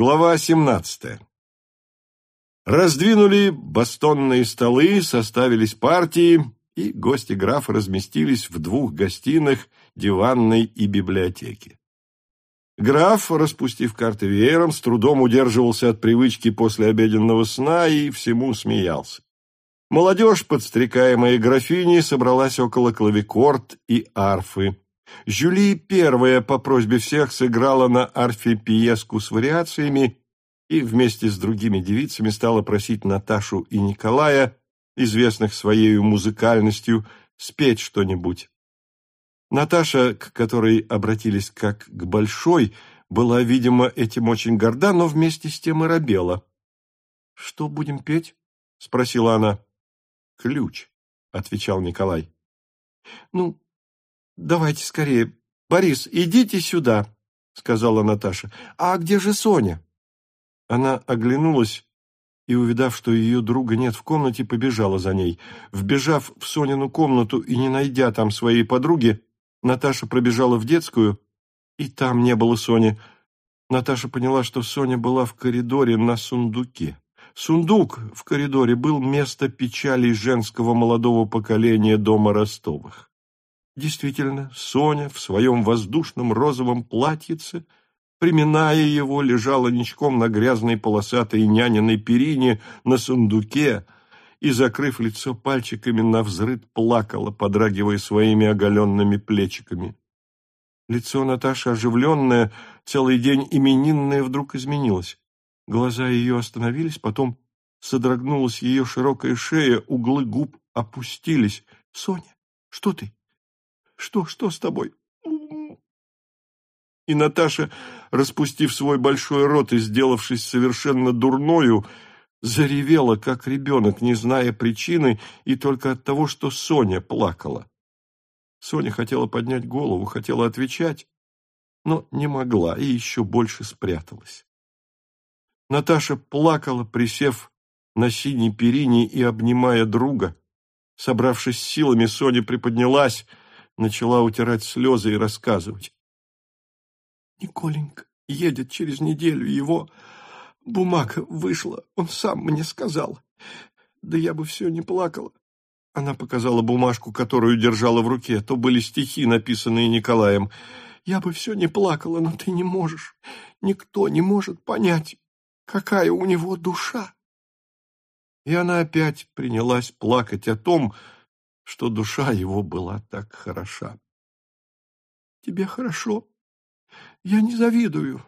Глава 17. Раздвинули бастонные столы, составились партии, и гости графа разместились в двух гостиных, диванной и библиотеке. Граф, распустив карты веером, с трудом удерживался от привычки после обеденного сна и всему смеялся. Молодежь, подстрекаемая графиней, собралась около клавикорд и арфы. Жюли первая по просьбе всех сыграла на арфе пьеску с вариациями и вместе с другими девицами стала просить Наташу и Николая, известных своей музыкальностью, спеть что-нибудь. Наташа, к которой обратились как к большой, была, видимо, этим очень горда, но вместе с тем и робела. — Что будем петь? — спросила она. — Ключ, — отвечал Николай. — Ну, «Давайте скорее. Борис, идите сюда», — сказала Наташа. «А где же Соня?» Она оглянулась и, увидав, что ее друга нет в комнате, побежала за ней. Вбежав в Сонину комнату и не найдя там своей подруги, Наташа пробежала в детскую, и там не было Сони. Наташа поняла, что Соня была в коридоре на сундуке. Сундук в коридоре был место печали женского молодого поколения дома Ростовых. Действительно, Соня в своем воздушном розовом платьице, приминая его, лежала ничком на грязной полосатой няниной перине на сундуке и, закрыв лицо пальчиками, на взрыд плакала, подрагивая своими оголенными плечиками. Лицо Наташи, оживленное, целый день именинное, вдруг изменилось. Глаза ее остановились, потом содрогнулась ее широкая шея, углы губ опустились. — Соня, что ты? Что, что с тобой? И Наташа, распустив свой большой рот и сделавшись совершенно дурною, заревела, как ребенок, не зная причины, и только от того, что Соня плакала. Соня хотела поднять голову, хотела отвечать, но не могла и еще больше спряталась. Наташа плакала, присев на синей перине и обнимая друга. Собравшись силами, Соня приподнялась, начала утирать слезы и рассказывать. Николенька едет через неделю, его бумага вышла, он сам мне сказал. Да я бы все не плакала. Она показала бумажку, которую держала в руке. То были стихи, написанные Николаем. Я бы все не плакала, но ты не можешь. Никто не может понять, какая у него душа. И она опять принялась плакать о том, что душа его была так хороша. «Тебе хорошо? Я не завидую.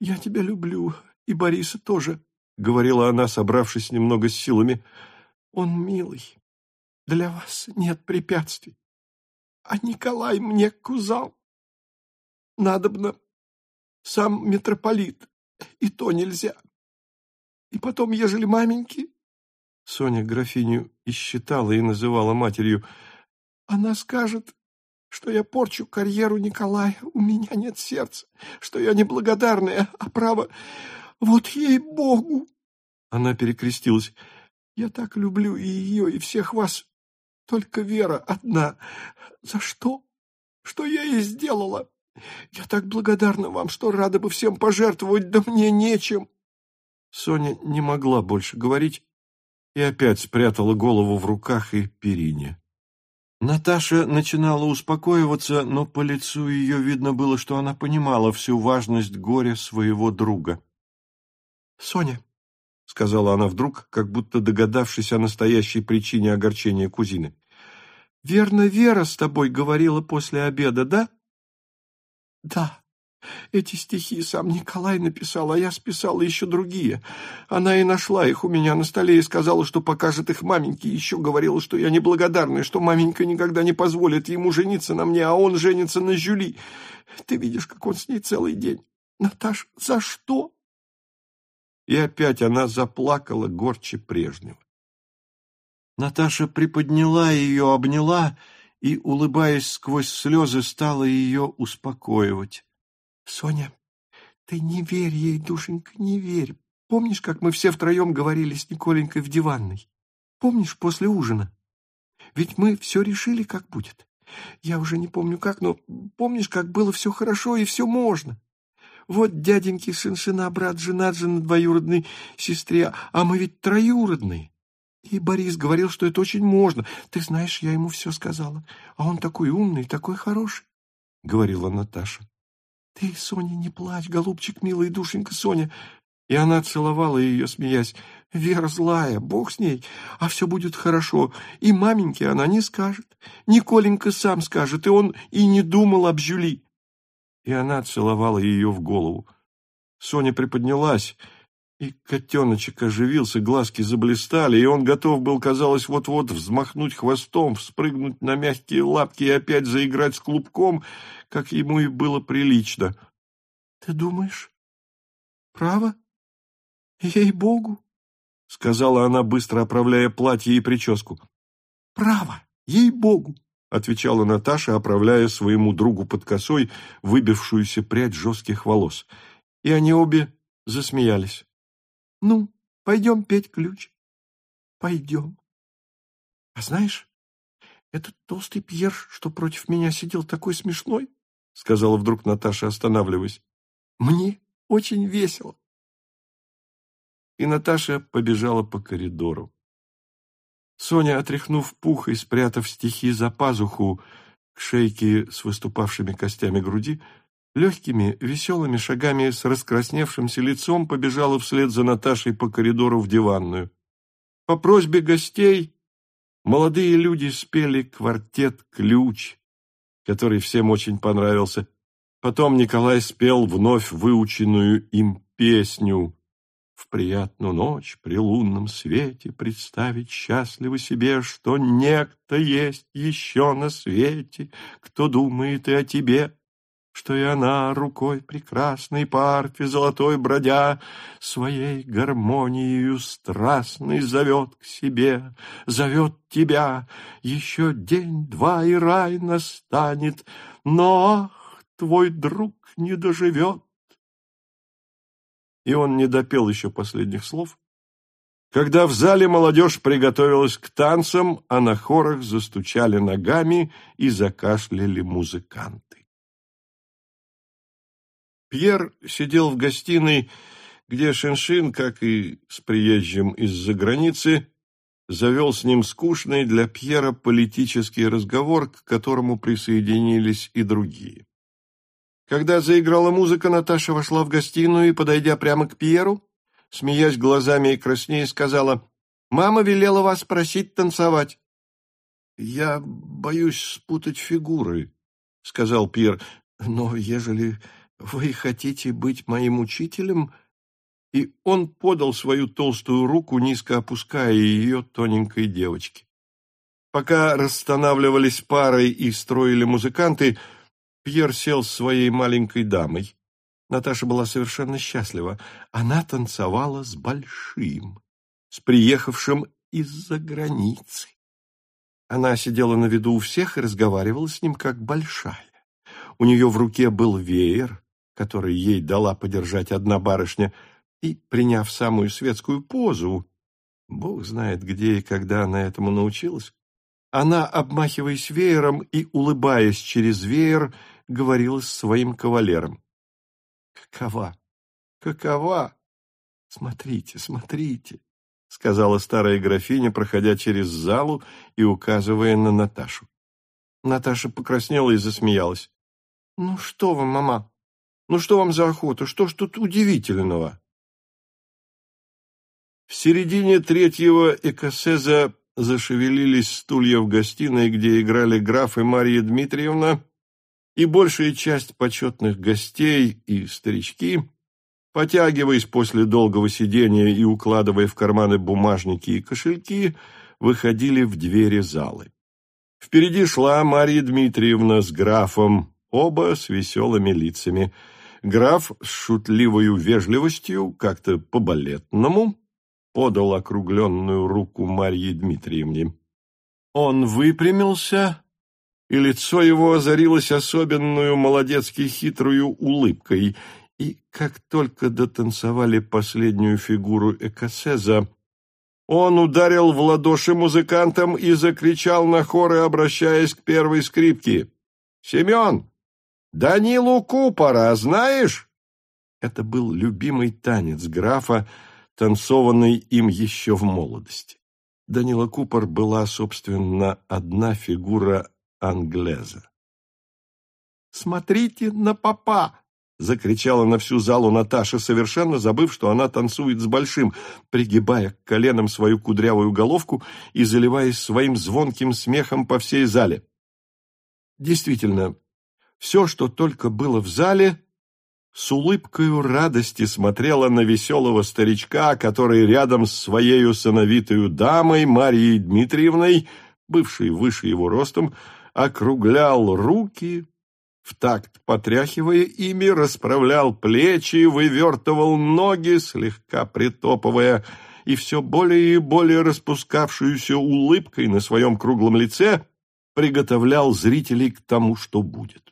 Я тебя люблю, и Бориса тоже», — говорила она, собравшись немного с силами. «Он милый. Для вас нет препятствий. А Николай мне кузал. Надобно сам митрополит, и то нельзя. И потом, ежели маменьки Соня графиню и считала и называла матерью. Она скажет, что я порчу карьеру Николая, у меня нет сердца, что я неблагодарная, а право, вот ей-богу. Она перекрестилась. Я так люблю и ее, и всех вас. Только Вера одна. За что? Что я ей сделала? Я так благодарна вам, что рада бы всем пожертвовать, да мне нечем. Соня не могла больше говорить, и опять спрятала голову в руках и перине. Наташа начинала успокоиваться, но по лицу ее видно было, что она понимала всю важность горя своего друга. — Соня, — сказала она вдруг, как будто догадавшись о настоящей причине огорчения кузины, — верно, Вера с тобой говорила после обеда, да? — Да, эти стихи сам Николай написал, а я списала еще другие. Она и нашла их у меня на столе и сказала, что покажет их маменьке. Еще говорила, что я неблагодарная, что маменька никогда не позволит ему жениться на мне, а он женится на Жюли. Ты видишь, как он с ней целый день. Наташ, за что? И опять она заплакала горче прежнего. Наташа приподняла ее, обняла и, улыбаясь сквозь слезы, стала ее успокоивать. Соня, ты не верь ей, душенька, не верь. Помнишь, как мы все втроем говорили с Николенькой в диванной? Помнишь, после ужина? Ведь мы все решили, как будет. Я уже не помню как, но помнишь, как было все хорошо и все можно? Вот дяденьки Шиншина, брат, женат же на двоюродной сестре, а мы ведь троюродные. И Борис говорил, что это очень можно. Ты знаешь, я ему все сказала. А он такой умный, такой хороший, — говорила Наташа. Ты, Соня, не плачь, голубчик, милая душенька Соня. И она целовала ее, смеясь. Вера злая, бог с ней, а все будет хорошо. И маменьке она не скажет. Николенька сам скажет, и он и не думал об Жюли. И она целовала ее в голову. Соня приподнялась, и котеночек оживился, глазки заблистали, и он готов был, казалось, вот-вот взмахнуть хвостом, вспрыгнуть на мягкие лапки и опять заиграть с клубком, как ему и было прилично. — Ты думаешь? Право? Ей-богу! — сказала она, быстро оправляя платье и прическу. — Право, ей-богу! — отвечала Наташа, оправляя своему другу под косой выбившуюся прядь жестких волос. И они обе засмеялись. Ну, пойдем петь ключ. Пойдем. А знаешь, этот толстый Пьер, что против меня сидел, такой смешной, сказала вдруг Наташа, останавливаясь. Мне очень весело. И Наташа побежала по коридору. Соня, отряхнув пух и спрятав стихи за пазуху к шейке с выступавшими костями груди, легкими, веселыми шагами с раскрасневшимся лицом побежала вслед за Наташей по коридору в диванную. По просьбе гостей молодые люди спели квартет «Ключ», который всем очень понравился. Потом Николай спел вновь выученную им песню «В приятную ночь при лунном свете представить счастливо себе, что некто есть еще на свете, кто думает и о тебе» что и она рукой прекрасной арфе золотой бродя своей гармонией страстной зовет к себе, зовет тебя. Еще день-два и рай настанет, но, ах, твой друг не доживет. И он не допел еще последних слов, когда в зале молодежь приготовилась к танцам, а на хорах застучали ногами и закашляли музыканты. Пьер сидел в гостиной, где Шиншин, как и с приезжим из-за границы, завел с ним скучный для Пьера политический разговор, к которому присоединились и другие. Когда заиграла музыка, Наташа вошла в гостиную и, подойдя прямо к Пьеру, смеясь глазами и краснее, сказала, «Мама велела вас просить танцевать». «Я боюсь спутать фигуры», — сказал Пьер, «но ежели «Вы хотите быть моим учителем?» И он подал свою толстую руку, низко опуская ее тоненькой девочке. Пока расстанавливались парой и строили музыканты, Пьер сел с своей маленькой дамой. Наташа была совершенно счастлива. Она танцевала с большим, с приехавшим из-за границы. Она сидела на виду у всех и разговаривала с ним как большая. У нее в руке был веер, который ей дала подержать одна барышня, и, приняв самую светскую позу, бог знает где и когда она этому научилась, она, обмахиваясь веером и улыбаясь через веер, говорила с своим кавалером. «Какова? Какова? Смотрите, смотрите!» — сказала старая графиня, проходя через залу и указывая на Наташу. Наташа покраснела и засмеялась. «Ну что вы, мама, ну что вам за охота? Что ж тут удивительного? В середине третьего экосеза зашевелились стулья в гостиной, где играли граф и Мария Дмитриевна, и большая часть почетных гостей и старички, потягиваясь после долгого сидения и укладывая в карманы бумажники и кошельки, выходили в двери залы. Впереди шла Мария Дмитриевна с графом, оба с веселыми лицами – Граф с шутливою вежливостью, как-то по-балетному, подал округленную руку Марье Дмитриевне. Он выпрямился, и лицо его озарилось особенную молодецки хитрую улыбкой, и как только дотанцевали последнюю фигуру Экосеза, он ударил в ладоши музыкантам и закричал на хоры, обращаясь к первой скрипке. «Семен, Данилу Купора знаешь? Это был любимый танец графа, танцованный им еще в молодости. Данила Купор была, собственно, одна фигура англеза. «Смотрите на папа!» — закричала на всю залу Наташа, совершенно забыв, что она танцует с большим, пригибая к коленам свою кудрявую головку и заливаясь своим звонким смехом по всей зале. Действительно, все, что только было в зале, с улыбкою радости смотрела на веселого старичка, который рядом с своей сыновитою дамой Марией Дмитриевной, бывшей выше его ростом, округлял руки, в такт потряхивая ими, расправлял плечи, вывертывал ноги, слегка притопывая, и все более и более распускавшуюся улыбкой на своем круглом лице приготовлял зрителей к тому, что будет.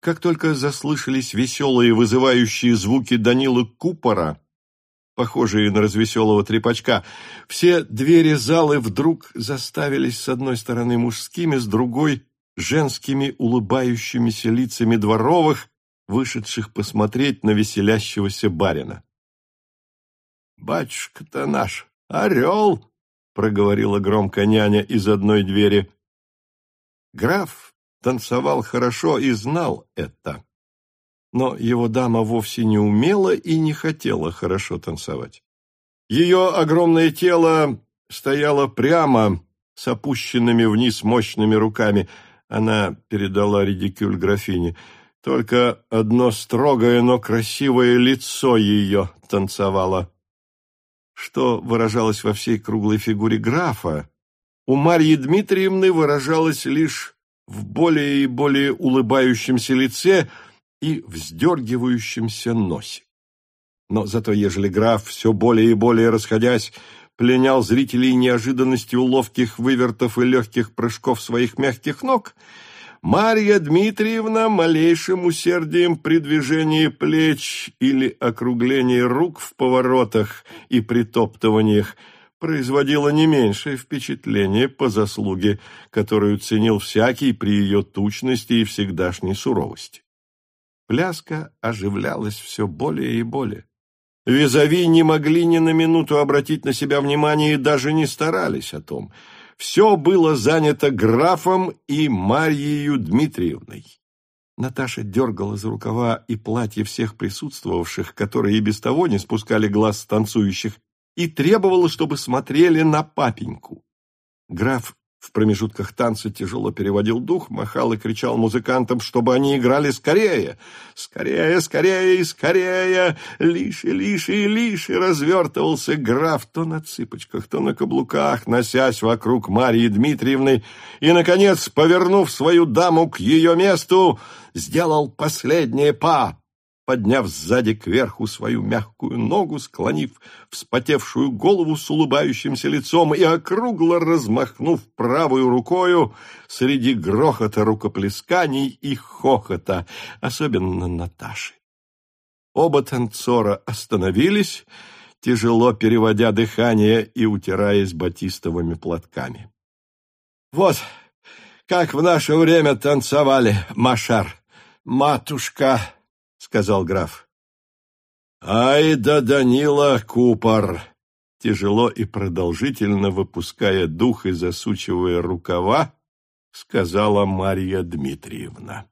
Как только заслышались веселые вызывающие звуки Данилы Купора, похожие на развеселого трепачка, все двери залы вдруг заставились с одной стороны мужскими, с другой — женскими улыбающимися лицами дворовых, вышедших посмотреть на веселящегося барина. «Батюшка-то наш, орел!» — проговорила громко няня из одной двери. Граф танцевал хорошо и знал это. Но его дама вовсе не умела и не хотела хорошо танцевать. Ее огромное тело стояло прямо, с опущенными вниз мощными руками. Она передала редикюль графине. Только одно строгое, но красивое лицо ее танцевало. Что выражалось во всей круглой фигуре графа, у Марьи Дмитриевны выражалось лишь в более и более улыбающемся лице и вздергивающемся носе. Но зато, ежели граф, все более и более расходясь, пленял зрителей неожиданностью ловких вывертов и легких прыжков своих мягких ног, Марья Дмитриевна малейшим усердием при движении плеч или округлении рук в поворотах и притоптываниях производила не меньшее впечатление по заслуге, которую ценил всякий при ее тучности и всегдашней суровости. Пляска оживлялась все более и более. Визави не могли ни на минуту обратить на себя внимание и даже не старались о том. Все было занято графом и Марьей Дмитриевной. Наташа дергала за рукава и платье всех присутствовавших, которые и без того не спускали глаз с танцующих, и требовала, чтобы смотрели на папеньку. Граф в промежутках танца тяжело переводил дух, махал и кричал музыкантам, чтобы они играли скорее. «Скорее, скорее скорее! Лиши, лиши лиши!» развертывался граф то на цыпочках, то на каблуках, носясь вокруг Марии Дмитриевны, и, наконец, повернув свою даму к ее месту, сделал последнее па подняв сзади кверху свою мягкую ногу, склонив вспотевшую голову с улыбающимся лицом и округло размахнув правую рукою среди грохота рукоплесканий и хохота, особенно Наташи. Оба танцора остановились, тяжело переводя дыхание и утираясь батистовыми платками. «Вот как в наше время танцевали, Машар, матушка!» — сказал граф. «Ай да Данила Купор!» Тяжело и продолжительно выпуская дух и засучивая рукава, сказала Марья Дмитриевна.